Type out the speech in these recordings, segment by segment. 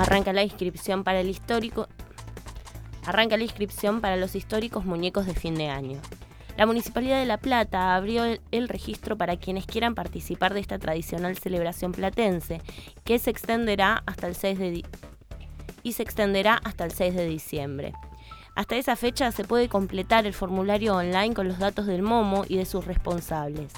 Arranca la inscripción para el histórico. Arranca la inscripción para los históricos muñecos de fin de año. La Municipalidad de La Plata abrió el, registro para quienes quieran participar de esta tradicional celebración platense, que se extenderá hasta el 6 de y se extenderá hasta el 6 de diciembre. Hasta esa fecha se puede completar el formulario online con los datos del momo y de sus responsables.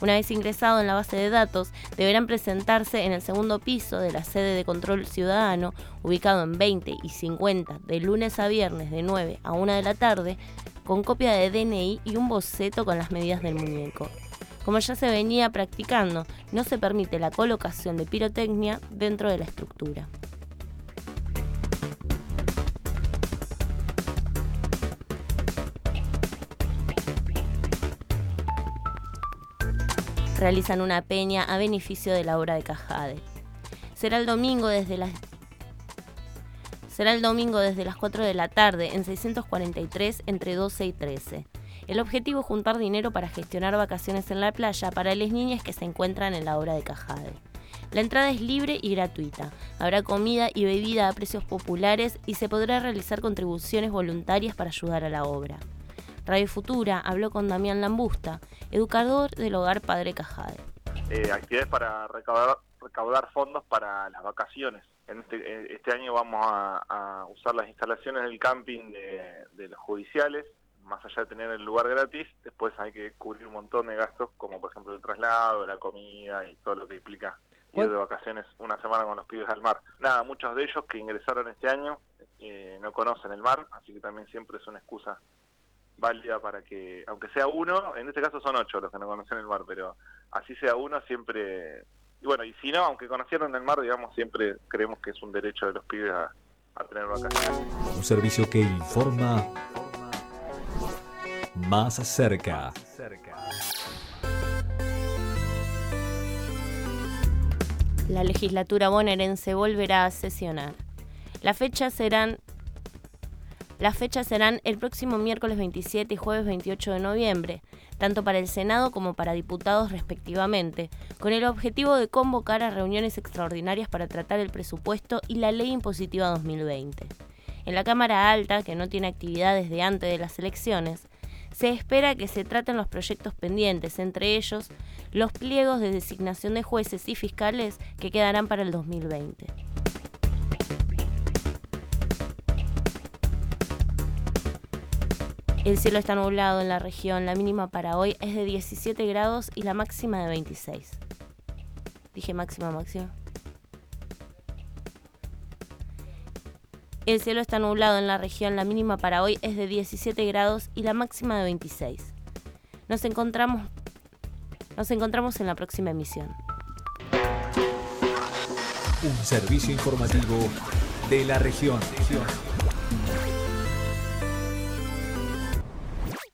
Una vez ingresado en la base de datos, deberán presentarse en el segundo piso de la sede de control ciudadano, ubicado en 20 y 50 de lunes a viernes de 9 a 1 de la tarde, con copia de DNI y un boceto con las medidas del muñeco. Como ya se venía practicando, no se permite la colocación de pirotecnia dentro de la estructura. Realizan una peña a beneficio de la obra de Cajade. Será el domingo desde las Será el domingo desde las 4 de la tarde en 643 entre 12 y 13. El objetivo es juntar dinero para gestionar vacaciones en la playa para las niñas que se encuentran en la obra de Cajade. La entrada es libre y gratuita. Habrá comida y bebida a precios populares y se podrá realizar contribuciones voluntarias para ayudar a la obra. Radio Futura habló con Damián Lambusta, educador del hogar Padre Cajade. Eh, actividades para recaudar, fondos para las vacaciones. En este, eh, este año vamos a, usar las instalaciones del camping de, los judiciales, más allá de tener el lugar gratis, después hay que cubrir un montón de gastos, como por ejemplo el traslado, la comida y todo lo que implica ir de vacaciones una semana con los pibes al mar. Nada, muchos de ellos que ingresaron este año eh, no conocen el mar, así que también siempre es una excusa válida para que, aunque sea uno, en este caso son ocho los que no conocen el mar, pero así sea uno siempre, y bueno, y si no, aunque conocieron el mar, digamos, siempre creemos que es un derecho de los pibes a, tener vacaciones. Un servicio que informa más cerca. La legislatura bonaerense volverá a sesionar. La fecha serán las fechas serán el próximo miércoles 27 y jueves 28 de noviembre, tanto para el Senado como para diputados respectivamente, con el objetivo de convocar a reuniones extraordinarias para tratar el presupuesto y la ley impositiva 2020. En la Cámara Alta, que no tiene actividad desde antes de las elecciones, se espera que se traten los proyectos pendientes, entre ellos los pliegos de designación de jueces y fiscales que quedarán para el 2020. El cielo está nublado en la región, la mínima para hoy es de 17 grados y la máxima de 26. Dije máxima, máxima. El cielo está nublado en la región, la mínima para hoy es de 17 grados y la máxima de 26. Nos encontramos, nos encontramos en la próxima emisión. Un servicio informativo de la región.